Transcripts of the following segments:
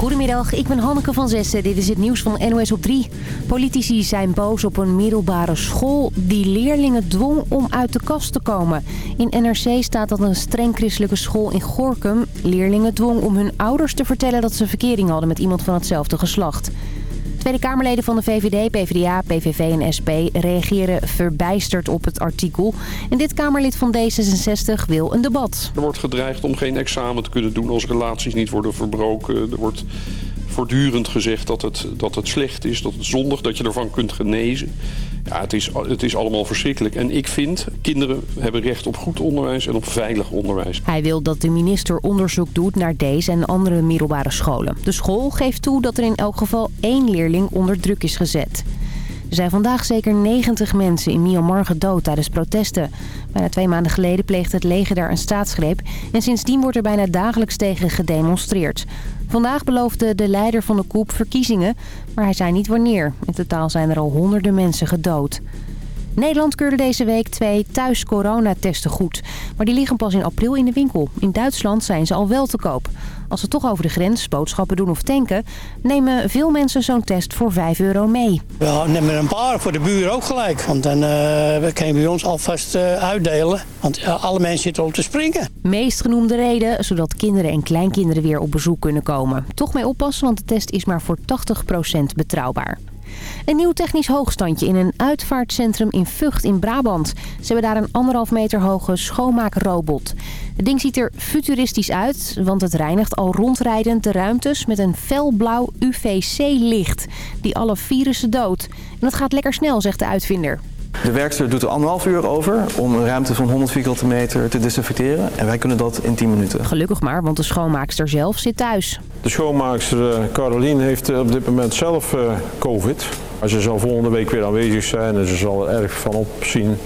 Goedemiddag, ik ben Hanneke van Zessen. Dit is het nieuws van NOS op 3. Politici zijn boos op een middelbare school die leerlingen dwong om uit de kast te komen. In NRC staat dat een streng christelijke school in Gorkum leerlingen dwong om hun ouders te vertellen dat ze verkering hadden met iemand van hetzelfde geslacht. Tweede Kamerleden van de VVD, PvdA, PVV en SP reageren verbijsterd op het artikel. En dit Kamerlid van D66 wil een debat. Er wordt gedreigd om geen examen te kunnen doen als relaties niet worden verbroken. Er wordt voortdurend gezegd dat het, dat het slecht is, dat het zondig, dat je ervan kunt genezen. Ja, het is, het is allemaal verschrikkelijk. En ik vind, kinderen hebben recht op goed onderwijs en op veilig onderwijs. Hij wil dat de minister onderzoek doet naar deze en andere middelbare scholen. De school geeft toe dat er in elk geval één leerling onder druk is gezet. Er zijn vandaag zeker 90 mensen in Myanmar gedood tijdens protesten. Bijna twee maanden geleden pleegde het leger daar een staatsgreep... en sindsdien wordt er bijna dagelijks tegen gedemonstreerd. Vandaag beloofde de leider van de koep verkiezingen, maar hij zei niet wanneer. In totaal zijn er al honderden mensen gedood. Nederland keurde deze week twee thuis coronatesten goed. Maar die liggen pas in april in de winkel. In Duitsland zijn ze al wel te koop. Als ze toch over de grens boodschappen doen of tanken... nemen veel mensen zo'n test voor 5 euro mee. Ja, nemen een paar voor de buren ook gelijk. Want dan uh, we kunnen bij ons alvast uh, uitdelen. Want uh, alle mensen zitten om te springen. Meest genoemde reden, zodat kinderen en kleinkinderen weer op bezoek kunnen komen. Toch mee oppassen, want de test is maar voor 80% betrouwbaar. Een nieuw technisch hoogstandje in een uitvaartcentrum in Vught in Brabant. Ze hebben daar een anderhalf meter hoge schoonmaakrobot. Het ding ziet er futuristisch uit, want het reinigt al rondrijdend de ruimtes met een felblauw UVC-licht. Die alle virussen doodt. En dat gaat lekker snel, zegt de uitvinder. De werkster doet er anderhalf uur over om een ruimte van 100 vierkante meter te desinfecteren. En wij kunnen dat in 10 minuten. Gelukkig maar, want de schoonmaakster zelf zit thuis. De schoonmaakster Caroline heeft op dit moment zelf COVID. Ze zal volgende week weer aanwezig zijn en ze zal er erg van opzien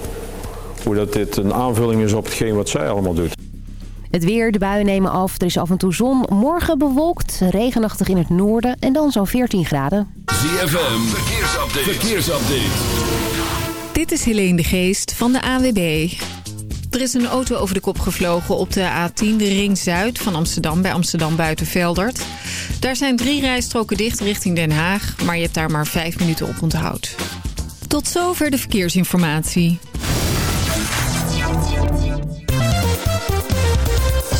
hoe dat dit een aanvulling is op hetgeen wat zij allemaal doet. Het weer, de buien nemen af, er is af en toe zon. Morgen bewolkt, regenachtig in het noorden en dan zo'n 14 graden. ZFM, verkeersupdate. verkeersupdate. Dit is Helene de Geest van de AWB. Er is een auto over de kop gevlogen op de A10, de Ring Zuid van Amsterdam, bij Amsterdam Buitenveldert. Daar zijn drie rijstroken dicht richting Den Haag, maar je hebt daar maar vijf minuten op onthoud. Tot zover de verkeersinformatie.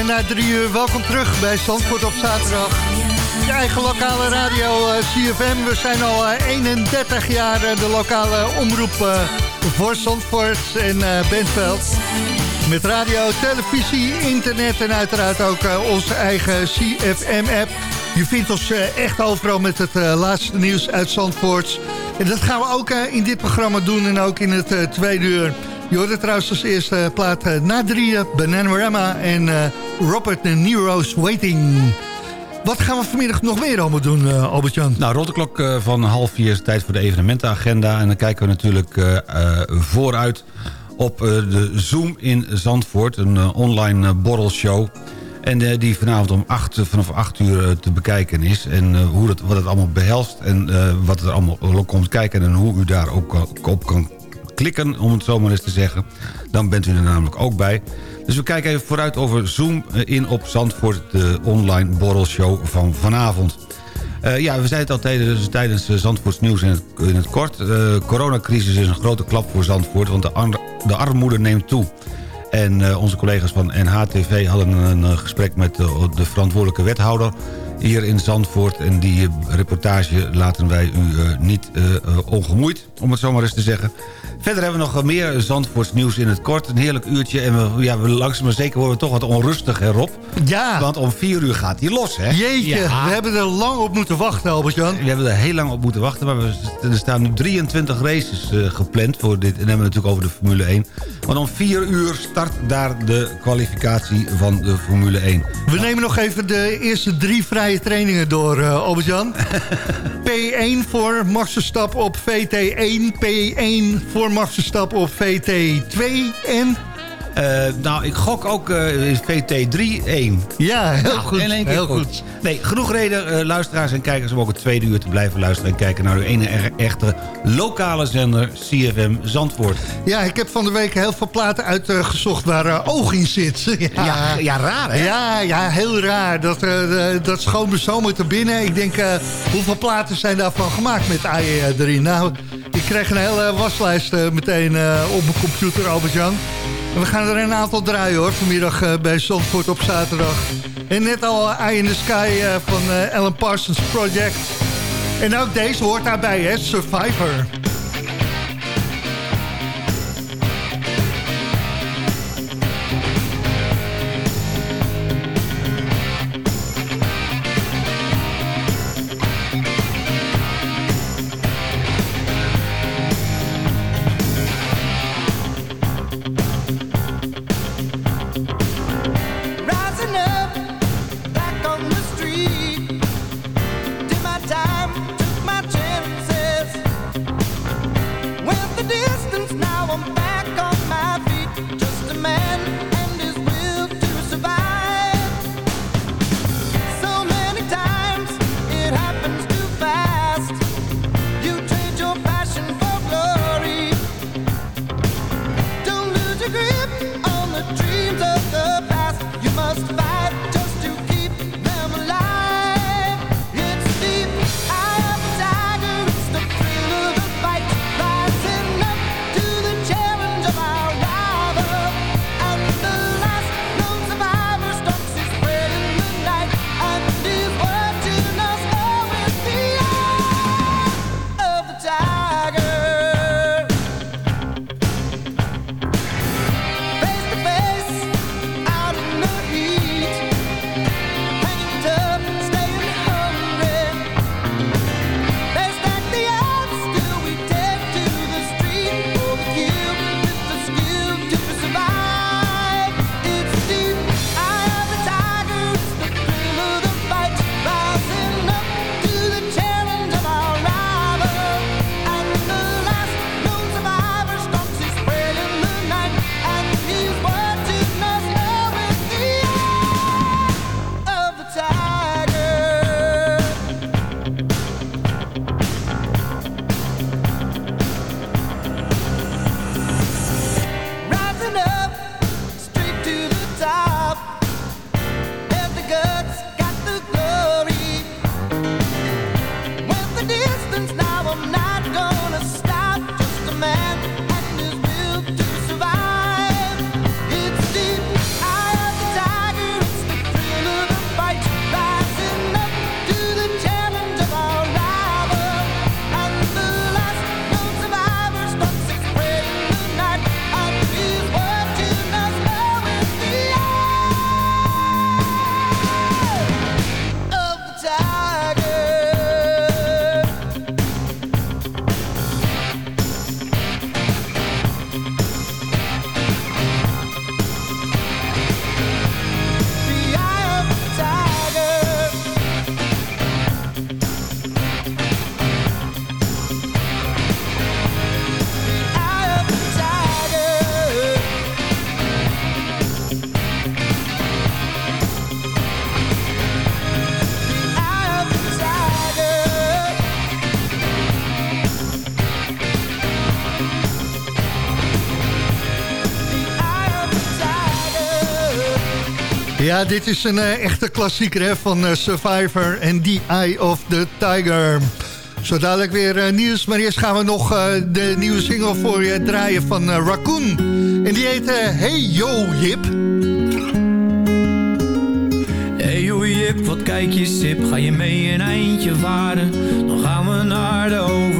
Even na drie uur, welkom terug bij Zandvoort op zaterdag. Je eigen lokale radio eh, CFM. We zijn al 31 eh, jaar de lokale omroep voor Zandvoort en Bentveld. Met radio, televisie, internet en uiteraard ook onze eigen CFM-app. Je vindt ons echt overal met het laatste nieuws uit Zandvoort. En dat gaan we ook in dit programma doen en ook in het tweede uur. Je trouwens als eerste plaat uh, na drieën, Bananarama en uh, Robert de Nero's Waiting. Wat gaan we vanmiddag nog meer allemaal doen, uh, Albert-Jan? Nou, rond de klok van half vier is tijd voor de evenementenagenda. En dan kijken we natuurlijk vooruit op de Zoom in Zandvoort. Een online borrelshow. En die vanavond om acht, vanaf 8 uur te bekijken is. En hoe dat, wat het allemaal behelst. En wat er allemaal komt kijken. En hoe u daar ook op kan klikken, om het zo maar eens te zeggen. Dan bent u er namelijk ook bij. Dus we kijken even vooruit over Zoom eh, in op Zandvoort... de online borrelshow van vanavond. Uh, ja, we zeiden het al tijdens, tijdens Zandvoorts nieuws in het, kort. De coronacrisis is een grote klap voor Zandvoort... want de, de armoede neemt toe. En onze collega's van NHTV hadden een gesprek met de verantwoordelijke wethouder hier in Zandvoort. En die reportage laten wij u niet ongemoeid, om het zo maar eens te zeggen. Verder hebben we nog meer Zandvoorts nieuws in het kort. Een heerlijk uurtje. En we, ja, we langzaam maar zeker worden we toch wat onrustig, erop. Ja. Want om vier uur gaat hij los, hè? Jeetje, we hebben er lang op moeten wachten, Albert-Jan. We hebben er heel lang op moeten wachten. Maar we, er staan nu 23 races uh, gepland voor dit. En dan hebben we natuurlijk over de Formule 1. Want om vier uur start daar de kwalificatie van de Formule 1. We nemen nog even de eerste drie trainingen door, uh, Albert-Jan. P1 voor Max Verstappen op VT1. P1 voor Max Verstappen op VT2 en... Uh, nou, ik gok ook uh, VT3 1. Ja, heel nou, goed. heel goed. Nee, genoeg reden, uh, luisteraars en kijkers... om ook het tweede uur te blijven luisteren... en kijken naar uw ene echte lokale zender CFM Zandvoort. Ja, ik heb van de week heel veel platen uitgezocht waar oog in zit. ja. ja. Ja, raar hè? Ja, ja heel raar. Dat, dat schoon me zomaar te binnen. Ik denk, hoeveel platen zijn daarvan gemaakt met AE3? Nou... Ik kreeg een hele waslijst uh, meteen uh, op mijn computer, Albert-Jan. We gaan er een aantal draaien hoor, vanmiddag uh, bij Zandvoort op zaterdag. En net al Eye in the Sky van Alan Parsons Project. En ook deze hoort daarbij, hè, Survivor. Ja, dit is een uh, echte klassieker hè, van uh, Survivor en The Eye of the Tiger. Zo dadelijk weer uh, nieuws, maar eerst gaan we nog de nieuwe single voor je draaien van Raccoon. En die heet Hey Yo Jip. Hey yo Jip, wat kijk je sip, ga je mee een eindje varen? Dan gaan we naar de overkant,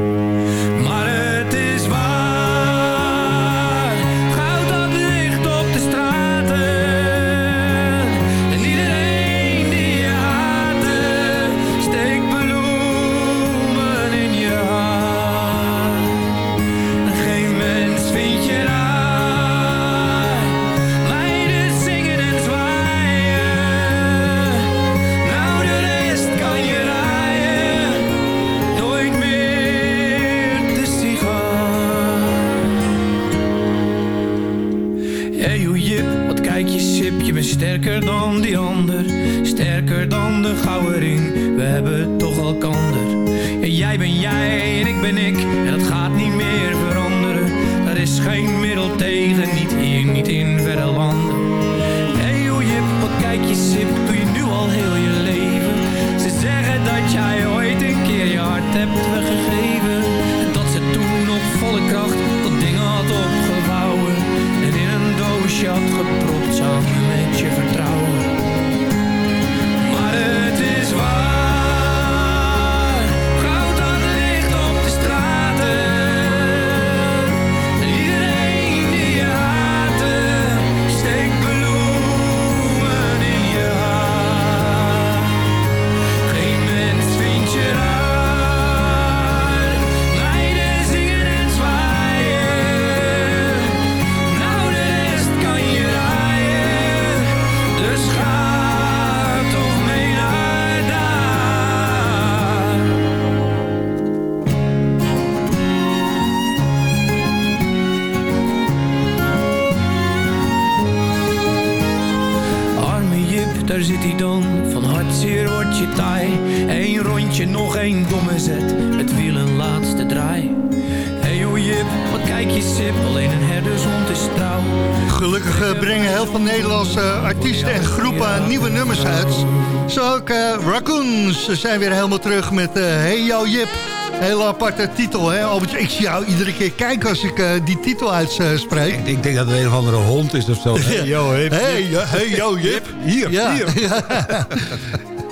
Ze zijn weer helemaal terug met eh, Hey Yo Jip. Hele aparte titel, hè? Albert, ik zie jou iedere keer kijken als ik eh, die titel uitspreek. Ik, ik denk dat het een of andere hond is of zo. Hey, yo, hip, Hey, ja, hey, yo, Jip. Hier, Ja. hier.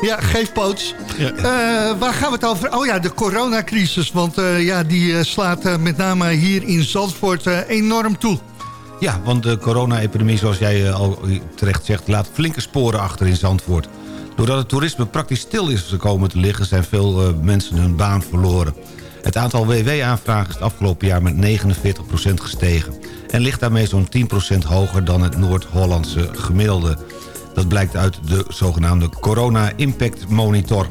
Ja, geef poots. Eh, waar gaan we het over? Oh ja, de coronacrisis. Want ja, die slaat met name hier in Zandvoort enorm toe. Ja, want de corona-epidemie, zoals jij al terecht zegt... laat flinke sporen achter in Zandvoort. Doordat het toerisme praktisch stil is gekomen te liggen... zijn veel eh, mensen hun baan verloren. Het aantal WW-aanvragen is het afgelopen jaar met 49% gestegen... en ligt daarmee zo'n 10% hoger dan het Noord-Hollandse gemiddelde. Dat blijkt uit de zogenaamde Corona Impact Monitor.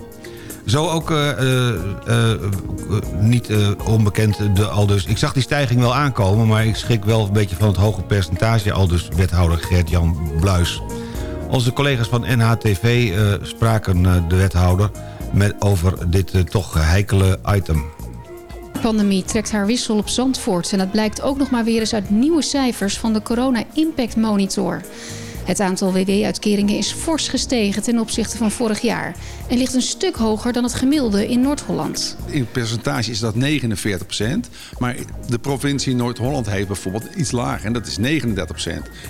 Zo ook eh, eh, niet onbekend de aldus. Ik zag die stijging wel aankomen, maar ik schrik wel een beetje van het hoge percentage aldus wethouder Gert-Jan Bluis. Onze collega's van NHTV eh, spraken eh, de wethouder met, over dit eh, toch heikele item. De pandemie trekt haar wissel op Zandvoort. En dat blijkt ook nog maar weer eens uit nieuwe cijfers van de Corona Impact Monitor. Het aantal WW-uitkeringen is fors gestegen ten opzichte van vorig jaar. En ligt een stuk hoger dan het gemiddelde in Noord-Holland. In percentage is dat 49% Maar de provincie Noord-Holland heeft bijvoorbeeld iets lager. En dat is 39%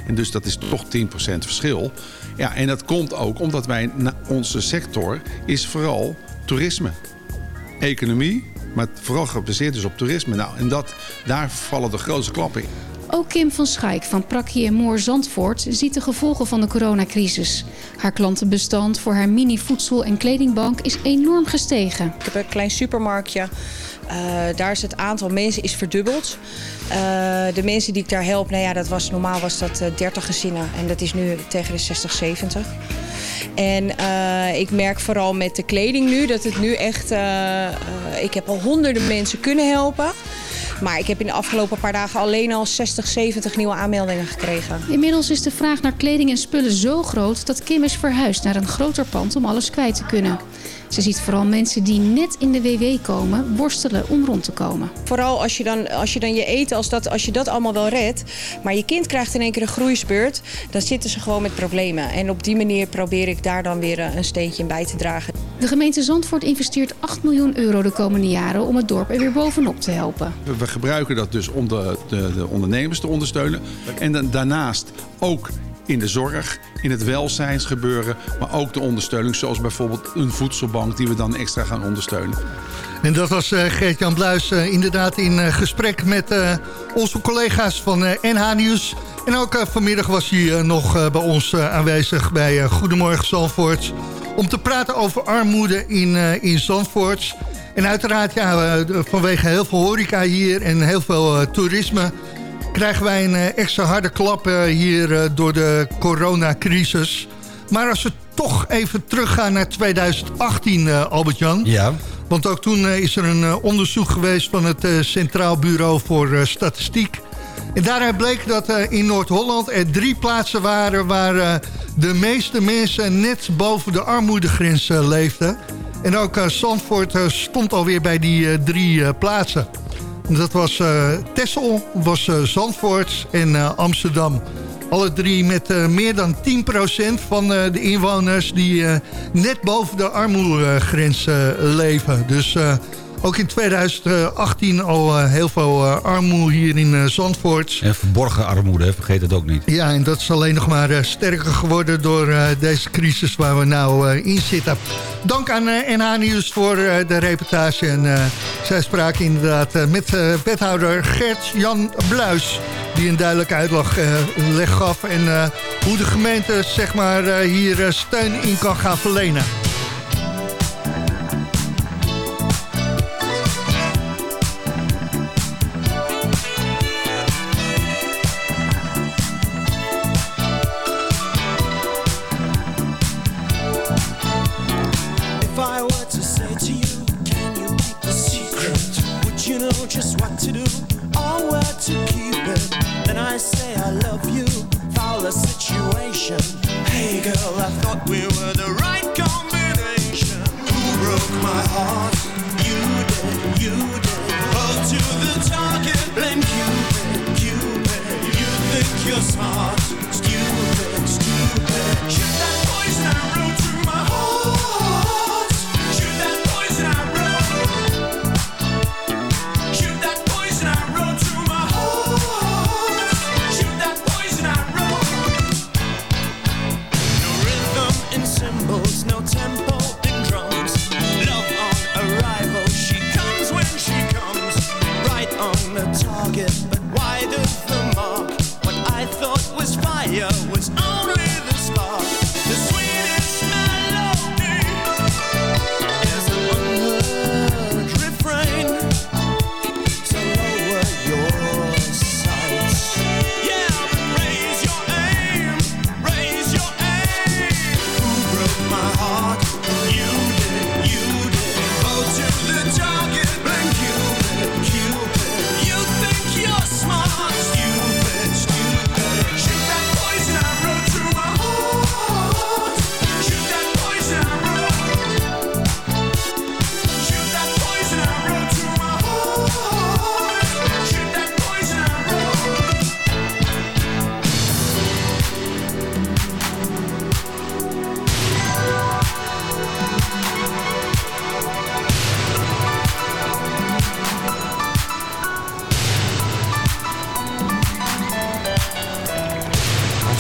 En dus dat is toch 10% verschil. Ja, en dat komt ook omdat wij... Onze sector is vooral toerisme. Economie, maar vooral gebaseerd dus op toerisme. Nou, en dat, daar vallen de grootste klappen in. Ook Kim van Schaik van Prakkie en Moor Zandvoort ziet de gevolgen van de coronacrisis. Haar klantenbestand voor haar mini-voedsel- en kledingbank is enorm gestegen. Ik heb een klein supermarktje. Eh, daar is het aantal mensen is verdubbeld. Eh, de mensen die ik daar help, nou ja, dat was, normaal was dat eh, 30 gezinnen. En dat is nu tegen de 60, 70. En eh, ik merk vooral met de kleding nu dat het nu echt... eh, eh, ik heb al honderden mensen kunnen helpen. Maar ik heb in de afgelopen paar dagen alleen al 60, 70 nieuwe aanmeldingen gekregen. Inmiddels is de vraag naar kleding en spullen zo groot dat Kim is verhuisd naar een groter pand om alles kwijt te kunnen. Ze ziet vooral mensen die net in de WW komen worstelen om rond te komen. Vooral als je dan, als je, dan je eten, als, dat, als je dat allemaal wel redt, maar je kind krijgt in één keer een groeispurt, dan zitten ze gewoon met problemen. En op die manier probeer ik daar dan weer eh, een steentje in bij te dragen. De gemeente Zandvoort investeert 8 miljoen euro de komende jaren om het dorp er weer bovenop te helpen. We- We gebruiken dat dus om de, de, de ondernemers te ondersteunen. En dan, daarnaast ook in de zorg, in het welzijnsgebeuren, maar ook de ondersteuning, zoals bijvoorbeeld een voedselbank die we dan extra gaan ondersteunen. En dat was eh, Geert-Jan Bluis eh, inderdaad in eh, gesprek met onze collega's van NH Nieuws. En ook vanmiddag was hij nog bij ons aanwezig bij Goedemorgen Zandvoort. Om te praten over armoede in, in Zandvoort. En uiteraard ja, vanwege heel veel horeca hier en heel veel toerisme... krijgen wij een eh, extra harde klap eh, hier eh, door de coronacrisis. Maar als we toch even teruggaan naar 2018, eh, Albert-Jan... Ja. Want ook toen is er een onderzoek geweest van het Centraal Bureau voor Statistiek. En daaruit bleek dat in Noord-Holland er drie plaatsen waren... waar de meeste mensen net boven de armoedegrens leefden. En ook Zandvoort stond alweer bij die drie plaatsen. Dat was eh Texel, was eh, Zandvoort en eh, Amsterdam. Alle drie met meer dan 10% van de inwoners die net boven de armoedegrens leven. Dus ook in 2018 al eh, heel veel eh, armoede hier in eh, Zandvoort. En verborgen armoede, vergeet het ook niet. Ja, en dat is alleen nog maar sterker geworden door deze crisis waar we nou in zitten. Dank aan NH Nieuws voor de reportage. En zij spraken inderdaad met wethouder Gert-Jan Bluis... die een duidelijke uitleg leg gaf... en hoe de gemeente zeg maar, hier steun in kan gaan verlenen. Just what to do or where to keep it? Then I say I love you, foul the situation. Hey girl, I thought we were the right combination. Who broke my heart? You did, you did. Hold to the target, blame Cupid, Cupid. You think you're smart,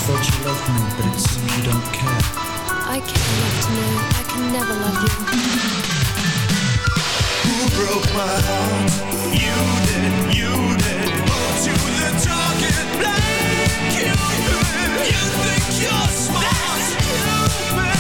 thought you loved me, but it seems you don't care. I care enough to know I can never love you. Who broke my heart? You did, you did. To the target, blank Cupid. You think you're smart, stupid. Right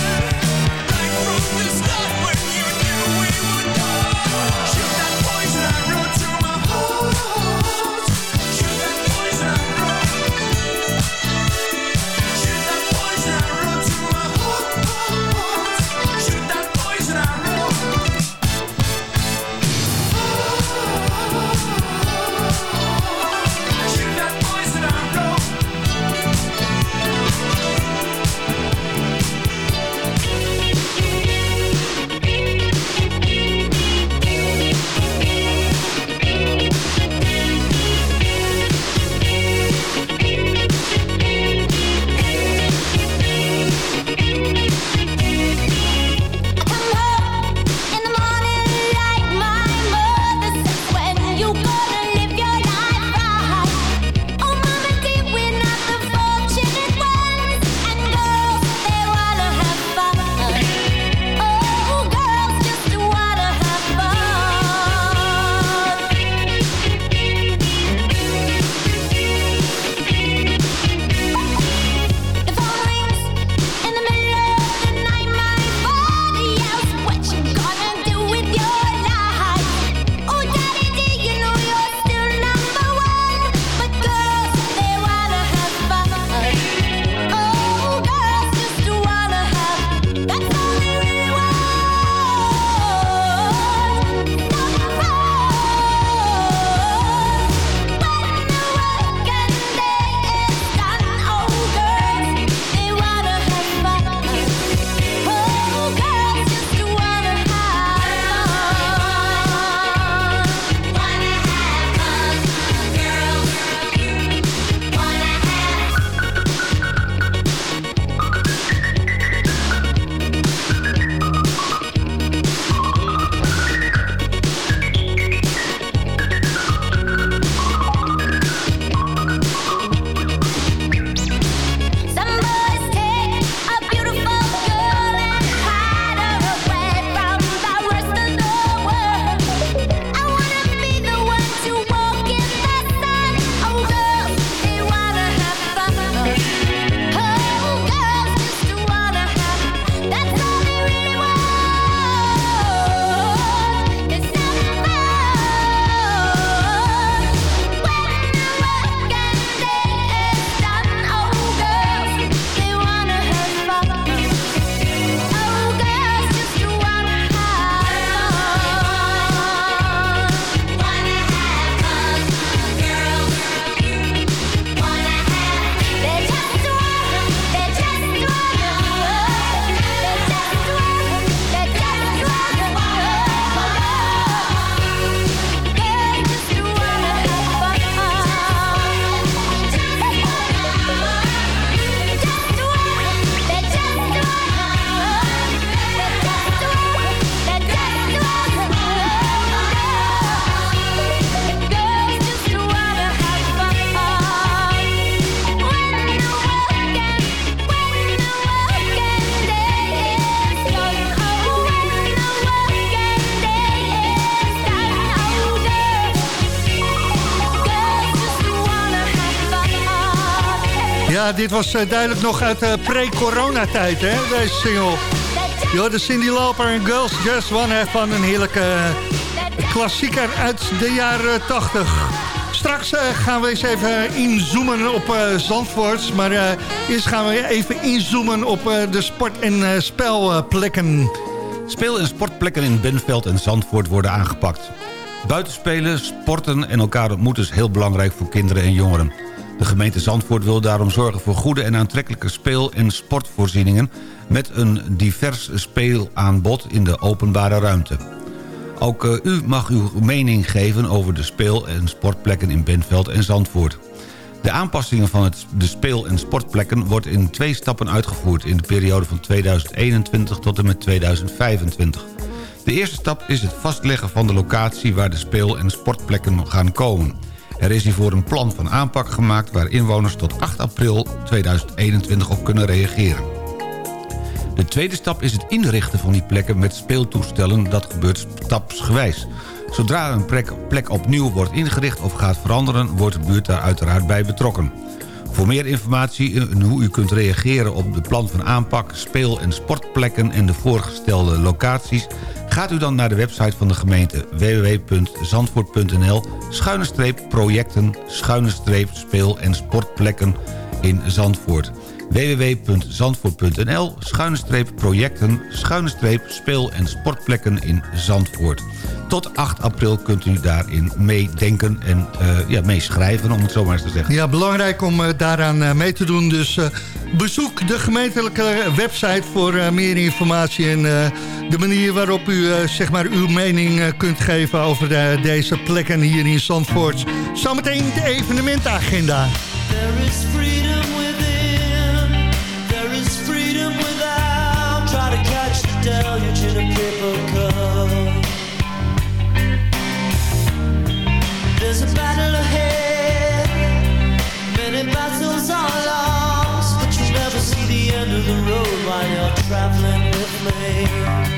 Dit was eh, duidelijk nog uit de pre-coronatijd, hè, deze single. Jo, de Cindy Lauper en Girls Just Wanna Have Fun. Een heerlijke eh, klassieker uit de jaren 80. Straks eh, gaan we eens even inzoomen op eh, Zandvoort. Maar eh, eerst gaan we even inzoomen op eh, de sport- en eh, spelplekken. Speel- en sportplekken in Benveld en Zandvoort worden aangepakt. Buitenspelen, sporten en elkaar ontmoeten is heel belangrijk voor kinderen en jongeren. De gemeente Zandvoort wil daarom zorgen voor goede en aantrekkelijke speel- en sportvoorzieningen... met een divers speelaanbod in de openbare ruimte. Ook eh, u mag uw mening geven over de speel- en sportplekken in Benveld en Zandvoort. De aanpassingen van het, de speel- en sportplekken wordt in twee stappen uitgevoerd... in de periode van 2021 tot en met 2025. De eerste stap is het vastleggen van de locatie waar de speel- en sportplekken gaan komen. Er is hiervoor een plan van aanpak gemaakt... waar inwoners tot 8 april 2021 op kunnen reageren. De tweede stap is het inrichten van die plekken met speeltoestellen. Dat gebeurt stapsgewijs. Zodra een plek, opnieuw wordt ingericht of gaat veranderen... wordt de buurt daar uiteraard bij betrokken. Voor meer informatie en hoe u kunt reageren op de plan van aanpak... speel- en sportplekken en de voorgestelde locaties... gaat u dan naar de website van de gemeente www.zandvoort.nl... schuine streep projecten, schuine streep speel- en sportplekken in Zandvoort www.zandvoort.nl schuine streep projecten schuine streep speel- en sportplekken in Zandvoort. Tot 8 april kunt u daarin meedenken en uh, ja, meeschrijven, om het zo maar eens te zeggen. Ja, belangrijk om uh, daaraan uh, mee te doen. Dus bezoek de gemeentelijke website voor meer informatie... en de manier waarop u zeg maar uw mening kunt geven over de, deze plekken hier in Zandvoort. Zometeen de evenementagenda. There is deluge in a paper cup. There's a battle ahead, many battles are lost, but you never see the end of the road while you're traveling with me.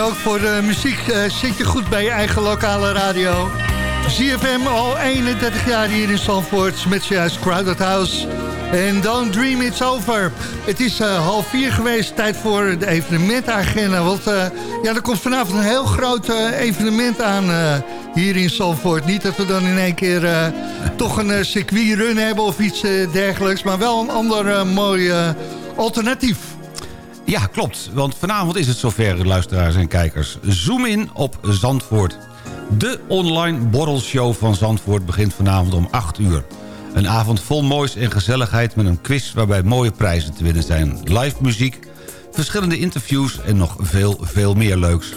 Ook voor de muziek eh, zit je goed bij je eigen lokale radio. ZFM al 31 jaar hier in Zandvoort met juist Crowded House. En Don't Dream It's Over. Het is uh, half vier geweest, tijd voor de evenementagenda. Want uh, ja, er komt vanavond een heel groot evenement aan hier in Zandvoort. Niet dat we dan in één keer toch een circuitrun hebben of iets dergelijks. Maar wel een ander mooi alternatief. Ja, klopt. Want vanavond is het zover, luisteraars en kijkers. Zoom in op Zandvoort. De online borrelshow van Zandvoort begint vanavond om 8 uur. Een avond vol moois en gezelligheid met een quiz waarbij mooie prijzen te winnen zijn. Live muziek, verschillende interviews en nog veel, veel meer leuks.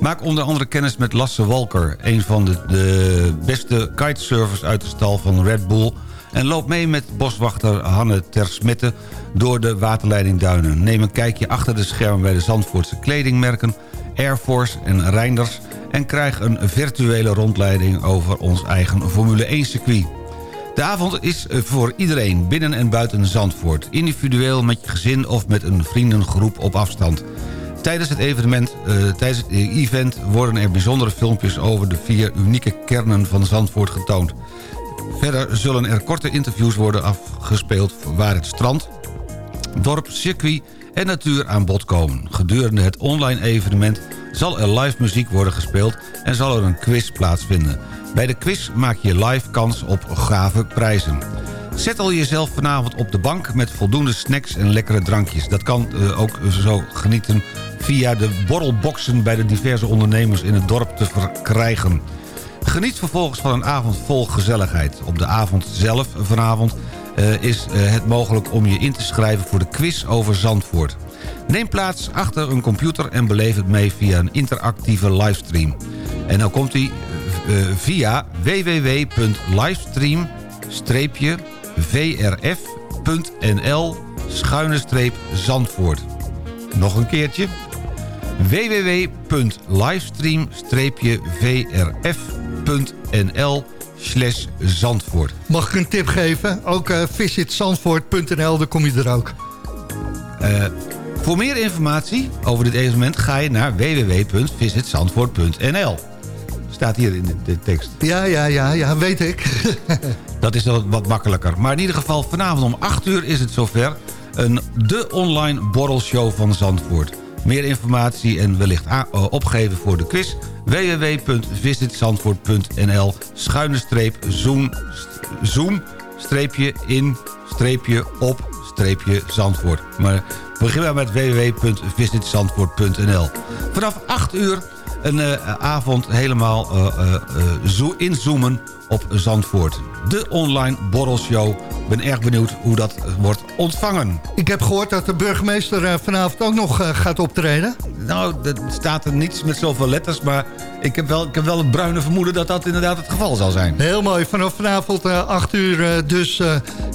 Maak onder andere kennis met Lasse Walker, een van de, de beste kitesurfers uit de stal van Red Bull... en loop mee met boswachter Hanne Tersmette door de waterleiding Duinen. Neem een kijkje achter de schermen bij de Zandvoortse kledingmerken... Air Force en Reinders... en krijg een virtuele rondleiding over ons eigen Formule 1-circuit. De avond is voor iedereen, binnen en buiten Zandvoort. Individueel, met je gezin of met een vriendengroep op afstand. Tijdens het, evenement, uh, tijdens het event worden er bijzondere filmpjes... over de vier unieke kernen van Zandvoort getoond. Verder zullen er korte interviews worden afgespeeld... waar het strand, dorp, circuit en natuur aan bod komen. Gedurende het online evenement zal er live muziek worden gespeeld... en zal er een quiz plaatsvinden. Bij de quiz maak je live kans op gave prijzen. Zet al jezelf vanavond op de bank met voldoende snacks en lekkere drankjes. Dat kan uh, ook zo genieten via de borrelboxen bij de diverse ondernemers in het dorp te verkrijgen. Geniet vervolgens van een avond vol gezelligheid. Op de avond zelf vanavond uh, is uh, het mogelijk om je in te schrijven voor de quiz over Zandvoort. Neem plaats achter een computer en beleef het mee via een interactieve livestream. En dan komt hij uh, via www.livestream-vrf.nl schuine streep Zandvoort. Nog een keertje www.livestream-vrf.nl slash Zandvoort. Mag ik een tip geven? Ook uh, visitzandvoort.nl, daar kom je er ook. Uh, voor meer informatie over dit evenement ga je naar www.visitzandvoort.nl. Staat hier in de, de, tekst. Ja, ja, ja, ja, weet ik. Dat is wat, wat makkelijker. Maar in ieder geval vanavond om 8 uur is het zover. Een, de online borrelshow van Zandvoort. Meer informatie en wellicht opgeven voor de quiz www.visitzandvoort.nl schuine streep zoom, zoom streepje in streepje op streepje Zandvoort. Maar begin maar met www.visitzandvoort.nl Vanaf 8 uur een uh, avond helemaal uh, inzoomen op Zandvoort. De online borrelshow. Ik ben erg benieuwd hoe dat wordt ontvangen. Ik heb gehoord dat de burgemeester vanavond ook nog gaat optreden. Nou, dat staat er niets met zoveel letters, maar ik heb, wel, ik heb wel het bruine vermoeden dat dat inderdaad het geval zal zijn. Heel mooi. Vanaf vanavond 8 uur dus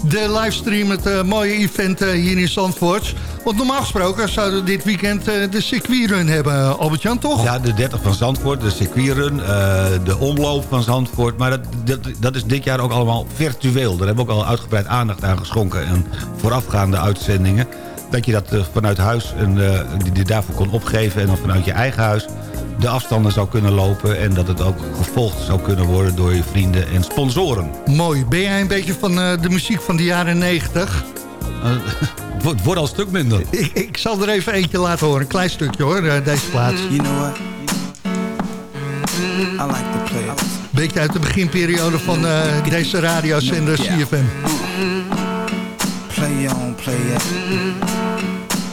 de livestream, het mooie event hier in Zandvoort. Want normaal gesproken zouden we dit weekend de circuitrun hebben, Albert-Jan, toch? Ja, de 30 van Zandvoort, de circuitrun, de omloop van Zandvoort. Maar dat, dat, dat is dit jaar ook allemaal virtueel. Daar hebben we ook al uitgebreid aandacht aan geschonken... en voorafgaande uitzendingen. Dat je dat uh, vanuit huis en, uh, die, die daarvoor kon opgeven... en dan vanuit je eigen huis de afstanden zou kunnen lopen... en dat het ook gevolgd zou kunnen worden door je vrienden en sponsoren. Mooi. Ben jij een beetje van de muziek van de jaren 90? Het wordt al een stuk minder. Ik, ik, zal er even eentje laten horen. Een klein stukje hoor, deze plaats. You know what? I like play it. Beetje uit de beginperiode van uh, deze radiozender CFM. Play on, play it.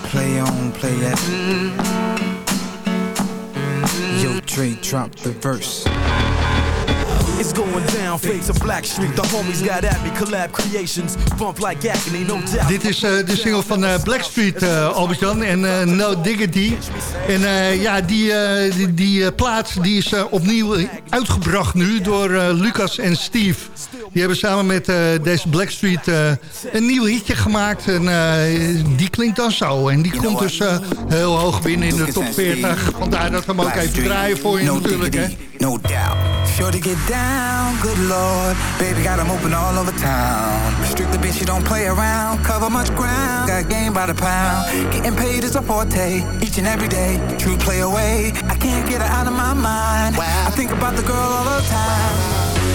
Play on, play it. Yo, Dre, drop the verse. It's going down, of Black Street. The homies got at me, collab creations. Bump like no doubt. Dit is uh, de single van uh, Blackstreet, uh, Albert-Jan. En uh, No Diggity. En ja, die, die, die plaat die is opnieuw uitgebracht nu door Lucas en Steve. Die hebben samen met deze Blackstreet een nieuw hitje gemaakt. En die klinkt dan zo. En die komt dus heel hoog binnen in de top 40. Vandaar dat we hem ook even draaien voor je natuurlijk. Hè. No doubt. sure to get down, good lord. Baby got got 'em open all over town. Strictly bitch, you don't play around. Cover much ground, got game by the pound. Getting paid is a forte, each and every day. True play away, I can't get her out of my mind. Wow. I think about the girl all the time.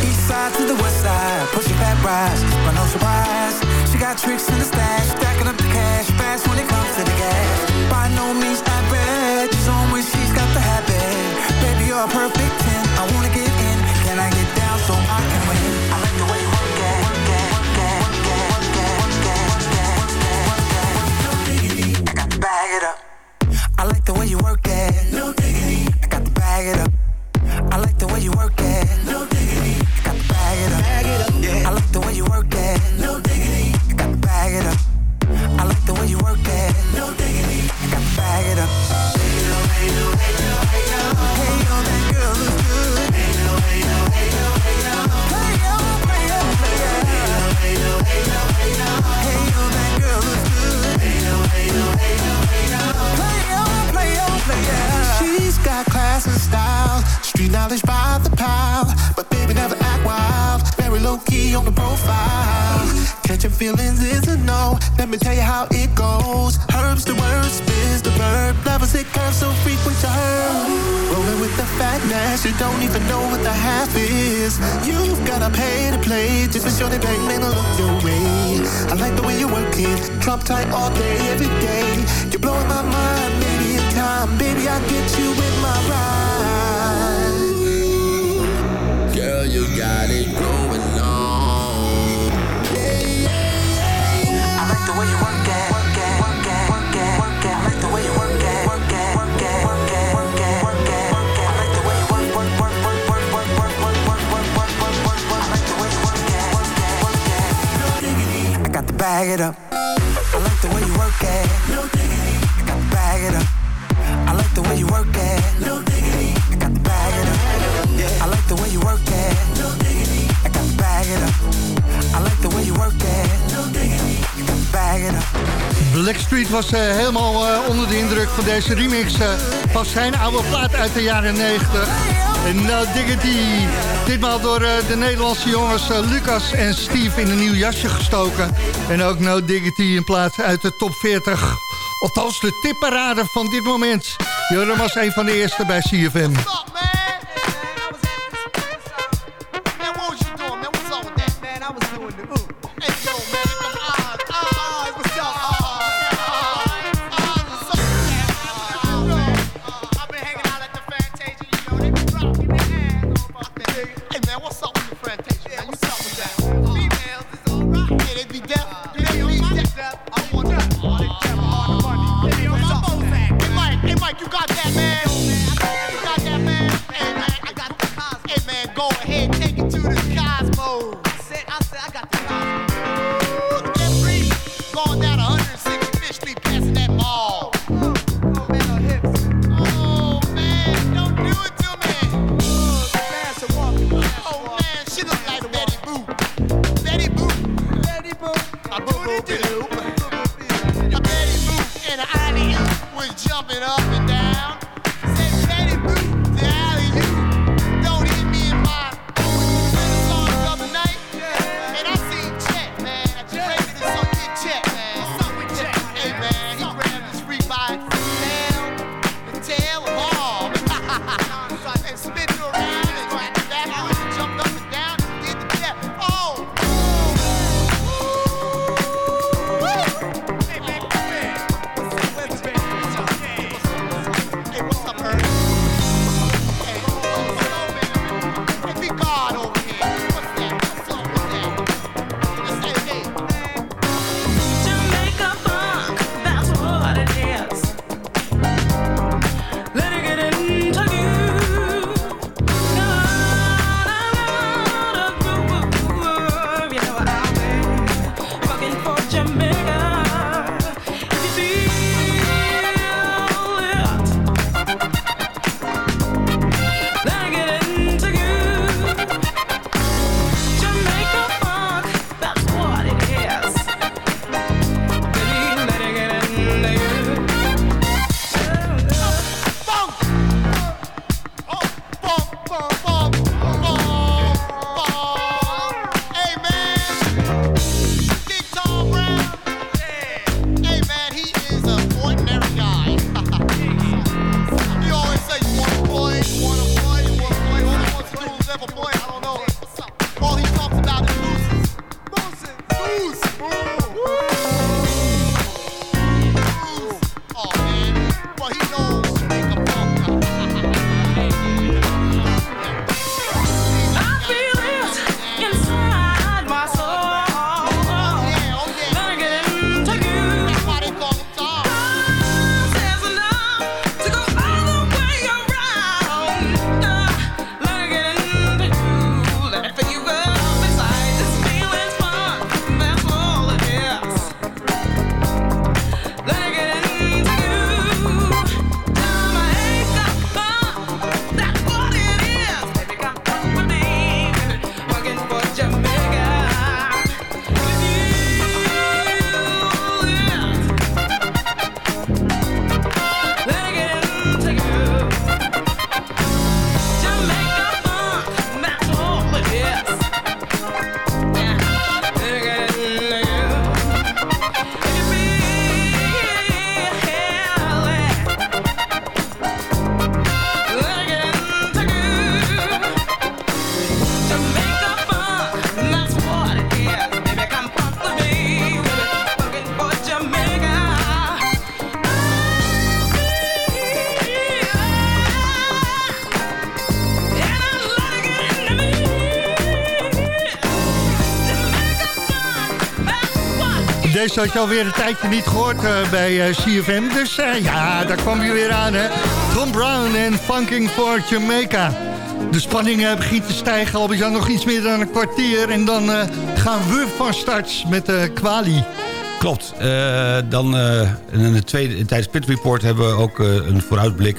East side to the west side, pushing fat rides, but no surprise. She got tricks in the stash, stacking up the cash, fast when it comes to the gas. By no means average, she's on when she's you're a perfect 10, I wanna get in. Can I get down so I can win? I like the way you work it, work it, work it, work it, work it, work it, work it, work it, work it. I got to bag it up. I like the way you work it. No diggity. I got to bag it up. I like the way you work it. No diggity. I got to bag it up. Bag it up. Yeah. I like the way you work it. No diggity. I got to bag it up. I like the way you work it. No diggity. I don't even know what the half is. You've gotta pay to play just for sure they bang man look your way. I like the way you work it, drop tight all day, every day. You're blowing my mind, maybe in time, baby I'll get you in my ride. Bag it up. I like the way you work it. No diggity, I got to bag it up. I like the way you work it. No diggity, I got to bag it up. I like the way you work it. No diggity, I got to bag it up. I like the way you work it. No diggity, I got to bag it up. Blackstreet was eh, helemaal eh, onder de indruk van deze remix eh, van zijn oude plaat uit de jaren 90. En nou Diggity, ditmaal door eh, de Nederlandse jongens eh, Lucas en Steve in een nieuw jasje gestoken. En ook No Diggity een plaat uit de top 40. Althans de tipparade van dit moment. Joram was een van de eerste bij CFM. Deze had je alweer een tijdje niet gehoord eh, bij eh, CFM. Dus eh, ja, daar kwam je weer aan, hè. Tom Brown en Funking for Jamaica. De spanning begint te stijgen. Al dan nog iets meer dan een kwartier. En dan gaan we van start met de kwalie. Klopt. Dan in de tweede, tijdens Pit Report hebben we ook een vooruitblik...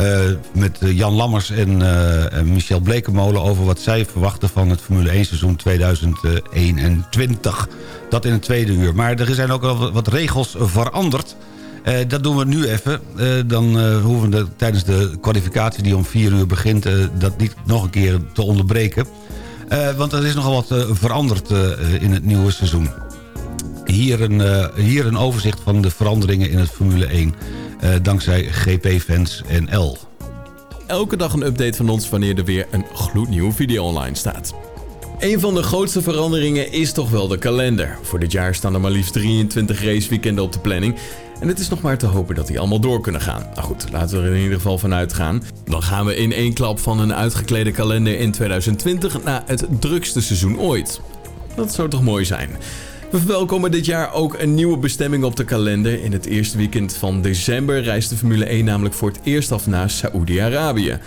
eh, met eh, Jan Lammers en, eh, en Michel Blekemolen... over wat zij verwachten van het Formule 1 seizoen 2021. Dat in het tweede uur. Maar er zijn ook al wat regels veranderd. Dat doen we nu even. Dan hoeven we de- tijdens de kwalificatie die om vier uur begint... dat niet nog een keer te onderbreken. Want er is nogal wat veranderd in het nieuwe seizoen. Hier een, hier een overzicht van de veranderingen in het Formule 1... eh, dankzij GP-fans NL. Elke dag een update van ons wanneer er weer een gloednieuwe video online staat. Een van de grootste veranderingen is toch wel de kalender. Voor dit jaar staan er maar liefst 23 raceweekenden op de planning. En het is nog maar te hopen dat die allemaal door kunnen gaan. Nou goed, laten we er in ieder geval van uitgaan. Dan gaan we in één klap van een uitgeklede kalender in 2020 naar het drukste seizoen ooit. Dat zou toch mooi zijn. We verwelkomen dit jaar ook een nieuwe bestemming op de kalender. In het eerste weekend van december reist de Formule 1 namelijk voor het eerst af naar Saoedi-Arabië.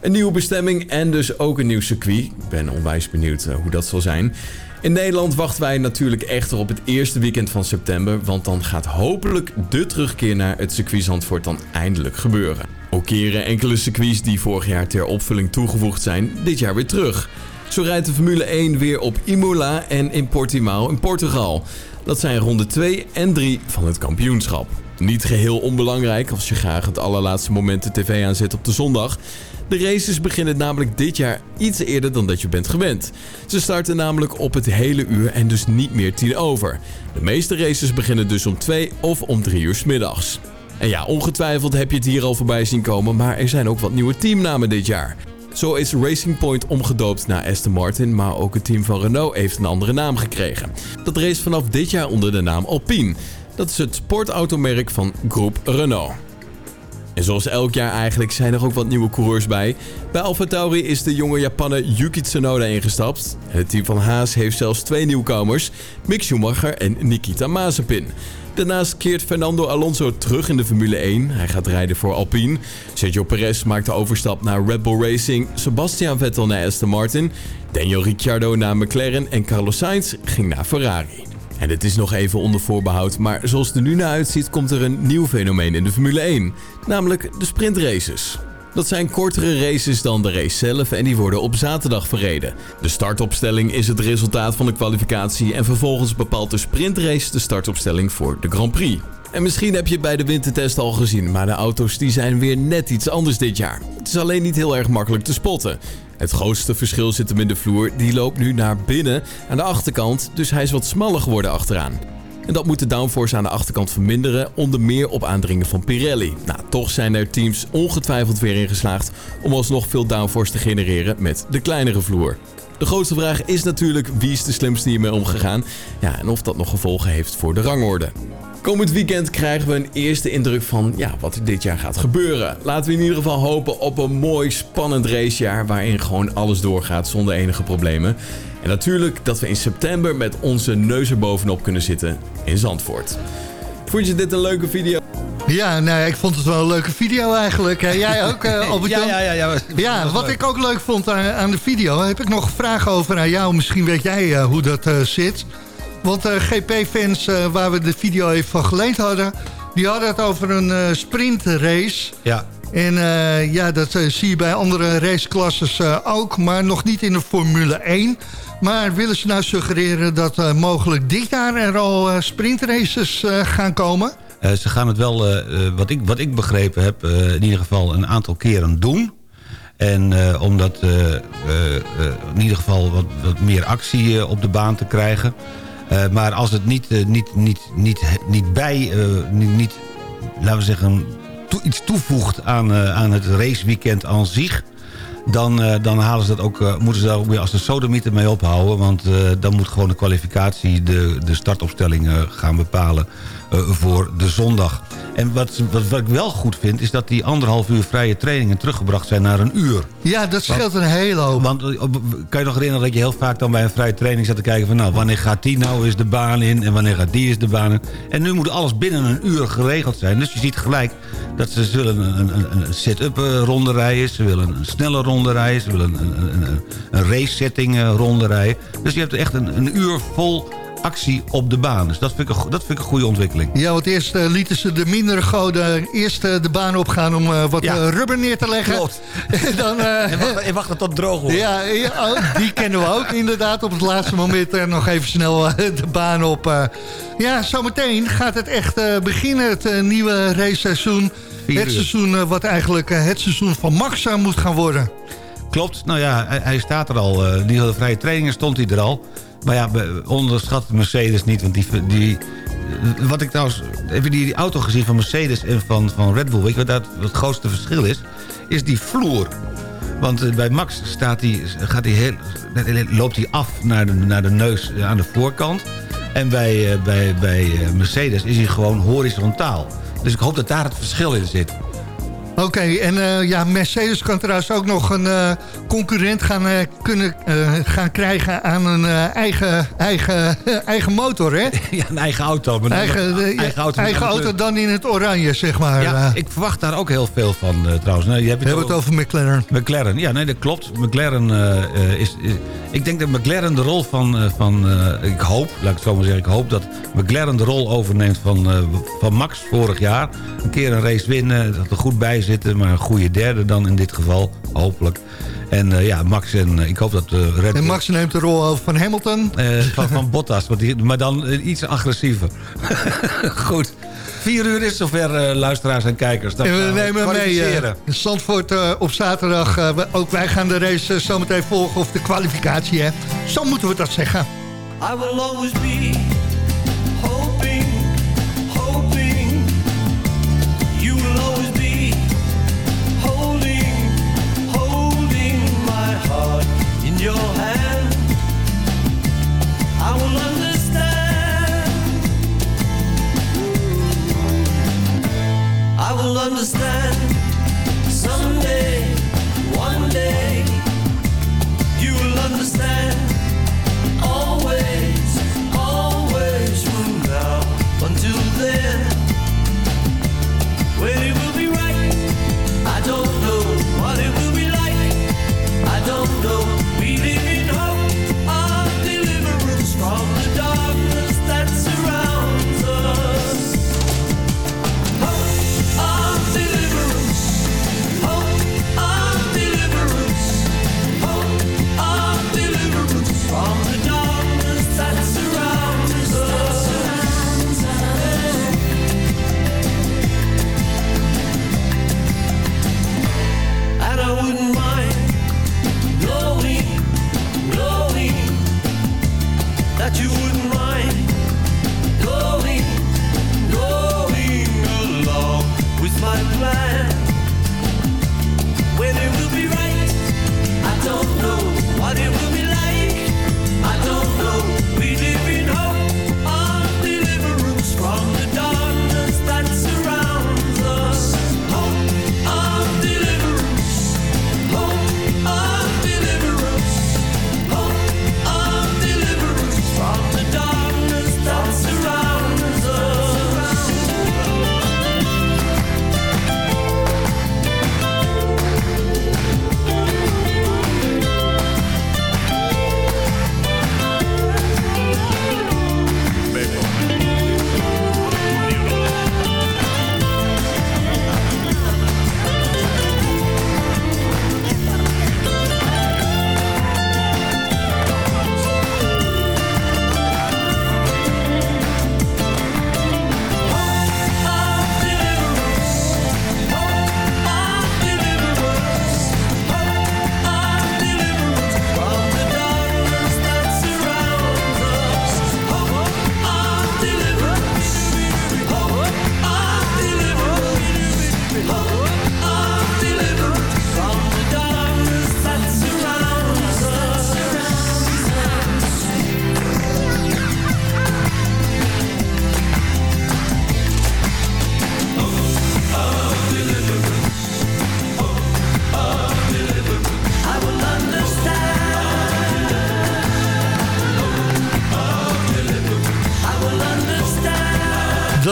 Een nieuwe bestemming en dus ook een nieuw circuit. Ik ben onwijs benieuwd eh, hoe dat zal zijn. In Nederland wachten wij natuurlijk echter op het eerste weekend van september, want dan gaat hopelijk de terugkeer naar het circuit Zandvoort dan eindelijk gebeuren. Ook keren enkele circuits die vorig jaar ter opvulling toegevoegd zijn, dit jaar weer terug. Zo rijdt de Formule 1 weer op Imola en in Portimao in Portugal. Dat zijn ronde 2 en 3 van het kampioenschap. Niet geheel onbelangrijk als je graag het allerlaatste moment de tv aanzet op de zondag. De races beginnen namelijk dit jaar iets eerder dan dat je bent gewend. Ze starten namelijk op het hele uur en dus niet meer tien over. De meeste races beginnen dus om 2 of om 3 uur 's middags. En ja, ongetwijfeld heb je het hier al voorbij zien komen, maar er zijn ook wat nieuwe teamnamen dit jaar. Zo is Racing Point omgedoopt naar Aston Martin, maar ook het team van Renault heeft een andere naam gekregen. Dat race vanaf dit jaar onder de naam Alpine. Dat is het sportautomerk van groep Renault. En zoals elk jaar eigenlijk zijn er ook wat nieuwe coureurs bij. Bij AlphaTauri is de jonge Japaner Yuki Tsunoda ingestapt. Het team van Haas heeft zelfs twee nieuwkomers, Mick Schumacher en Nikita Mazepin. Daarnaast keert Fernando Alonso terug in de Formule 1. Hij gaat rijden voor Alpine. Sergio Perez maakt de overstap naar Red Bull Racing. Sebastian Vettel naar Aston Martin. Daniel Ricciardo naar McLaren. En Carlos Sainz ging naar Ferrari. En het is nog even onder voorbehoud, maar zoals het er nu naar uitziet komt er een nieuw fenomeen in de Formule 1. Namelijk de sprintraces. Dat zijn kortere races dan de race zelf en die worden op zaterdag verreden. De startopstelling is het resultaat van de kwalificatie en vervolgens bepaalt de sprintrace de startopstelling voor de Grand Prix. En misschien heb je bij de wintertest al gezien, maar de auto's die zijn weer net iets anders dit jaar. Het is alleen niet heel erg makkelijk te spotten. Het grootste verschil zit hem in de vloer, die loopt nu naar binnen aan de achterkant, dus hij is wat smaller geworden achteraan. En dat moet de downforce aan de achterkant verminderen, onder meer op aandringen van Pirelli. Nou, toch zijn er teams ongetwijfeld weer in geslaagd om alsnog veel downforce te genereren met de kleinere vloer. De grootste vraag is natuurlijk wie is de slimste hiermee omgegaan? Ja, en of dat nog gevolgen heeft voor de rangorde. Komend weekend krijgen we een eerste indruk van ja, wat er dit jaar gaat gebeuren. Laten we in ieder geval hopen op een mooi spannend racejaar waarin gewoon alles doorgaat zonder enige problemen. En natuurlijk dat we in september met onze neus er bovenop kunnen zitten in Zandvoort. Vond je dit een leuke video? Ja, nee, ik vond het wel een leuke video eigenlijk. Jij ook, uh, Albert Ja, ja, ja. ja, Ja, wat ik ook leuk vond aan, aan, de video... heb ik nog vragen over aan jou. Misschien weet jij uh, hoe dat uh, zit. Want GP-fans waar we de video even van geleend hadden... die hadden het over een sprintrace. Ja. En ja, dat zie je bij andere raceklasses ook... maar nog niet in de Formule 1... Maar willen ze nou suggereren dat uh, mogelijk dit jaar er al uh, sprintraces uh, gaan komen? ze gaan het wel, wat, ik, wat ik begrepen heb, in ieder geval een aantal keren doen. En omdat in ieder geval wat, wat meer actie op de baan te krijgen. maar als het niet, niet, niet, niet, niet bij, niet, niet, laten we zeggen, iets toevoegt aan, aan het raceweekend aan zich dan, uh, dan halen ze dat ook, uh, moeten ze daar ook weer als de sodemieter mee ophouden. Want uh, dan moet gewoon de kwalificatie de, de startopstelling gaan bepalen voor de zondag. En wat, wat, wat, ik wel goed vind, is dat die anderhalf uur vrije trainingen teruggebracht zijn naar een uur. Ja, dat scheelt een hele hoop. Want kan je nog herinneren dat je heel vaak dan bij een vrije training zat te kijken van... nou, wanneer gaat die nou eens de baan in en wanneer gaat die eens de baan in. En nu moet alles binnen een uur geregeld zijn. Dus je ziet gelijk dat ze zullen een, een, een sit-up ronde rijden, ze willen een snelle ronde rijden, ze willen een, een, een race-setting ronde rijden. Dus je hebt echt een, een uur vol actie op de baan. Dus dat vind ik een, dat vind ik een goede ontwikkeling. Ja, want eerst uh, lieten ze de mindere goden eerst uh, de baan opgaan om uh, wat ja. rubber neer te leggen. Klopt. dan, en, wacht, en wachten tot droog wordt. Ja, ja oh, die kennen we ook inderdaad. Op het laatste moment er nog even snel de baan op. ja, zometeen gaat het echt beginnen, het nieuwe raceseizoen. Het seizoen wat eigenlijk het seizoen van Max moet gaan worden. Klopt, nou ja, hij, hij staat er al. die hele vrije trainingen stond hij er al. Maar ja, onderschat Mercedes niet, want die... die wat ik trouwens... Heb je die, auto gezien van Mercedes en van, van Red Bull? Weet je wat dat, het grootste verschil is? Is die vloer. Want bij Max staat die, gaat die heel, loopt hij af naar de, naar de neus aan de voorkant. En bij, bij, bij Mercedes is hij gewoon horizontaal. Dus ik hoop dat daar het verschil in zit. Oké, okay, en uh, ja, Mercedes kan trouwens ook nog een uh, concurrent gaan, uh, kunnen, gaan krijgen aan een eigen, eigen, eigen motor, hè? Ja, een eigen auto. Maar eigen, eigen auto, eigen auto dan in het oranje, zeg maar. Ja, ik verwacht daar ook heel veel van trouwens. Nee, je hebt het, het over McLaren. McLaren, ja, nee, dat klopt. McLaren is, is, Ik denk dat McLaren de rol van... van ik hoop, laat ik het zo maar zeggen, ik hoop dat McLaren de rol overneemt van, van Max vorig jaar. Een keer een race winnen, dat er goed bij zitten, maar een goede derde dan in dit geval, hopelijk. En uh, ja, Max en ik hoop dat uh, Red En Max neemt de rol over van Hamilton? Uh, van, van Bottas, maar, die, maar dan iets agressiever. Goed. Vier uur is zover, luisteraars en kijkers. Dat en we nemen mee Zandvoort op zaterdag. ook wij gaan de race zometeen volgen, of de kwalificatie, hè. Zo moeten we dat zeggen. I will always be your hand.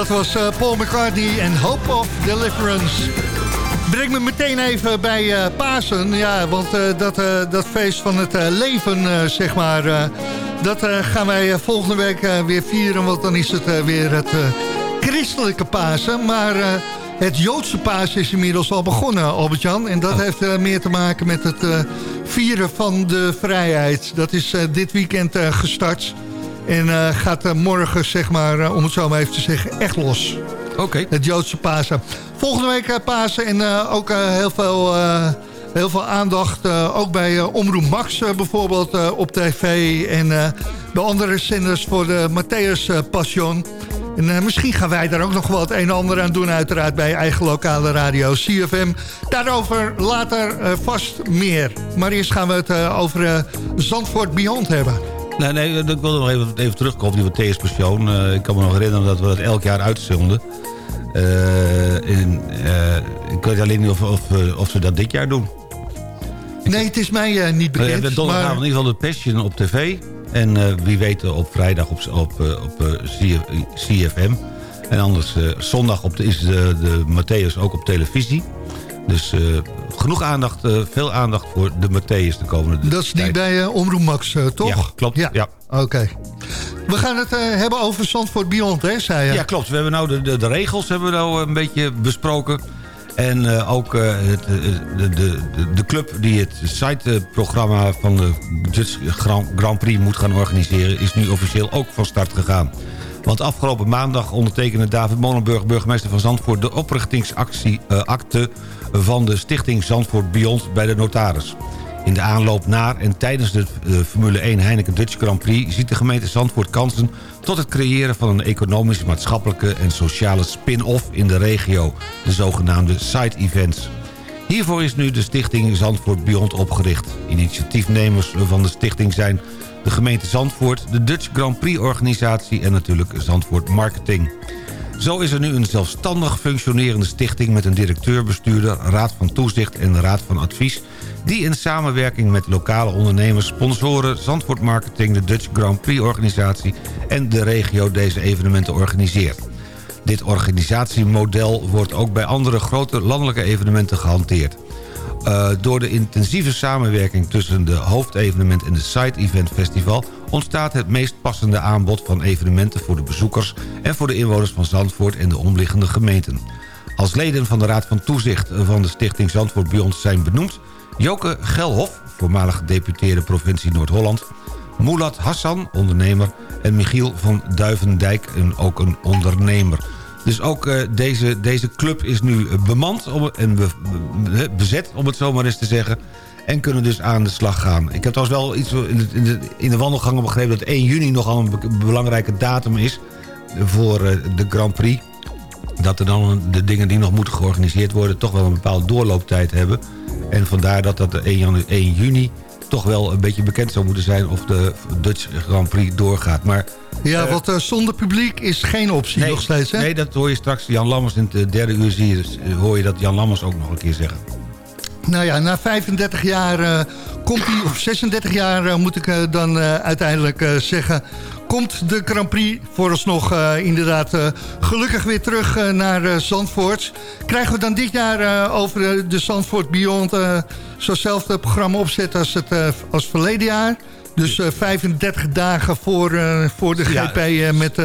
Dat was eh, Paul McCartney en Hope of Deliverance. Breng me meteen even bij eh, Pasen. Ja, want eh, dat, dat feest van het leven, zeg maar... dat gaan wij volgende week weer vieren. Want dan is het weer het christelijke Pasen. Maar het Joodse Pasen is inmiddels al begonnen, Albert-Jan. En dat heeft meer te maken met het vieren van de vrijheid. Dat is dit weekend gestart. En eh, gaat eh, morgen, zeg maar, eh, om het zo maar even te zeggen, echt los. Oké. Het Joodse Pasen. Volgende week Pasen en ook heel, veel, heel veel aandacht. ook bij eh, Omroep Max bijvoorbeeld op tv. En bij andere zenders voor de Matthäus Passion. En misschien gaan wij daar ook nog wel het een en ander aan doen. Uiteraard bij eigen lokale radio CFM. Daarover later vast meer. Maar eerst gaan we het over Zandvoort Beyond hebben. Nee, nee, ik wilde nog even, even terugkomen op die Matthäus Passion. Eh, ik kan me nog herinneren dat we dat elk jaar uitzonden. Eh, in, eh, ik weet alleen niet of, of, eh, of ze dat dit jaar doen. Nee, het is mij eh, niet We bekend. hebben donderdagavond maar- in ieder geval de Passion op tv. En eh, wie weet eh, op vrijdag op, op, eh, op eh, CF CFM. En anders eh, zondag op de, is de, de Matthäus ook op televisie. Dus eh, genoeg aandacht, eh, veel aandacht voor de Matthäus de komende Dat is die bij eh, Omroep Max, toch? Ja, klopt. Ja. Oké. We gaan het hebben over Zandvoort Beyond, hè, zei je? Ja, klopt. We hebben nou de, de, de regels hebben we nou een beetje besproken. En ook het, de, de, de, de club die het siteprogramma van de Dutch Grand, Grand Prix moet gaan organiseren... is nu officieel ook van start gegaan. Want afgelopen maandag ondertekende David Molenburg, burgemeester van Zandvoort... de oprichtingsakte van de stichting Zandvoort Beyond bij de notaris. In de aanloop naar en tijdens de eh, Formule 1 Heineken Dutch Grand Prix... ziet de gemeente Zandvoort kansen tot het creëren van een economisch, maatschappelijke en sociale spin-off in de regio. De zogenaamde side-events. Hiervoor is nu de stichting Zandvoort Beyond opgericht. Initiatiefnemers van de stichting zijn de gemeente Zandvoort... de Dutch Grand Prix organisatie en natuurlijk Zandvoort Marketing. Zo is er nu een zelfstandig functionerende stichting... met een directeur-bestuurder, raad van toezicht en raad van advies... die in samenwerking met lokale ondernemers, sponsoren... Zandvoort Marketing, de Dutch Grand Prix organisatie... en de regio deze evenementen organiseert. Dit organisatiemodel wordt ook bij andere grote landelijke evenementen gehanteerd. Uh, door de intensieve samenwerking tussen de hoofdevenement en de Side Event Festival... ontstaat het meest passende aanbod van evenementen voor de bezoekers... en voor de inwoners van Zandvoort en de omliggende gemeenten. Als leden van de Raad van Toezicht van de Stichting Zandvoort bij ons zijn benoemd... Joke Gelhof, voormalig gedeputeerde provincie Noord-Holland... Mulat Hassan, ondernemer... en Michiel van Duivendijk, een, ook een ondernemer... Dus ook uh, deze, deze club is nu bemand om, en be, be, bezet, om het zo maar eens te zeggen. En kunnen dus aan de slag gaan. Ik heb trouwens wel iets in de, in de, in de wandelgangen begrepen... dat 1 juni nogal een be belangrijke datum is voor uh, de Grand Prix. Dat er dan de dingen die nog moeten georganiseerd worden... toch wel een bepaalde doorlooptijd hebben. En vandaar dat dat 1, 1 juni toch wel een beetje bekend zou moeten zijn... of de Dutch Grand Prix doorgaat. Maar ja, uh, want uh, zonder publiek is geen optie nee, nog steeds, hè? Nee, dat hoor je straks. Jan Lammers in het derde uur zie je, hoor je dat Jan Lammers ook nog een keer zeggen. Nou ja, na 35 jaar uh, komt hij, of 36 jaar moet ik dan uiteindelijk zeggen... komt de Grand Prix vooralsnog inderdaad gelukkig weer terug naar Zandvoort. Krijgen we dan dit jaar over de Zandvoort Beyond... zo'nzelfde programma opzet als, het, als verleden jaar... Dus uh, 35 dagen voor, uh, voor de GP uh, met,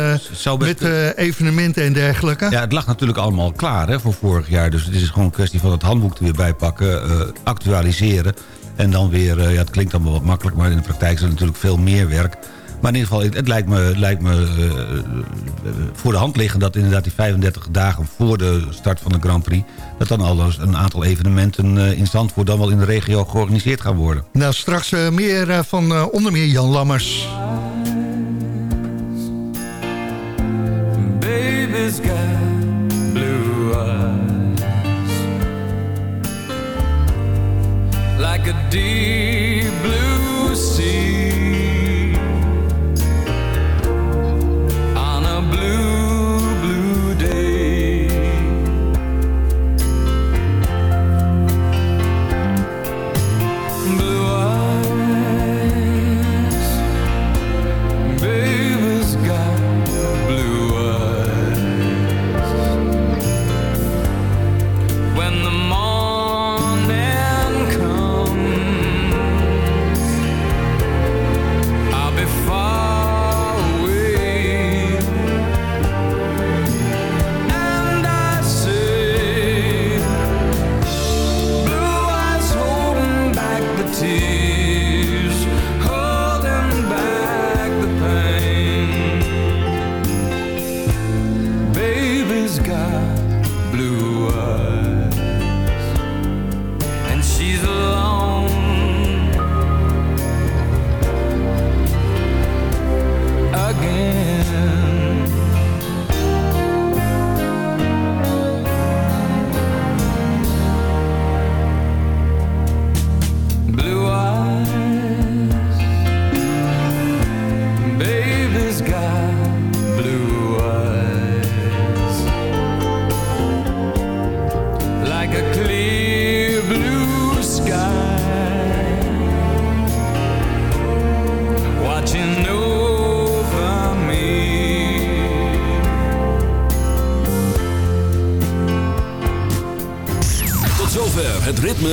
met evenementen en dergelijke. Ja, het lag natuurlijk allemaal klaar hè, voor vorig jaar. Dus het is gewoon een kwestie van het handboek er weer bijpakken, actualiseren. En dan weer, ja, het klinkt allemaal wat makkelijk... maar in de praktijk is er natuurlijk veel meer werk. Maar in ieder geval, het lijkt me, lijkt me voor de hand liggen... dat inderdaad die 35 dagen voor de start van de Grand Prix... dat dan al een aantal evenementen in Zandvoort... dan wel in de regio georganiseerd gaan worden. Nou, straks uh, meer uh, van uh, onder meer Jan Lammers. Baby's got blue eyes Like a deep blue sea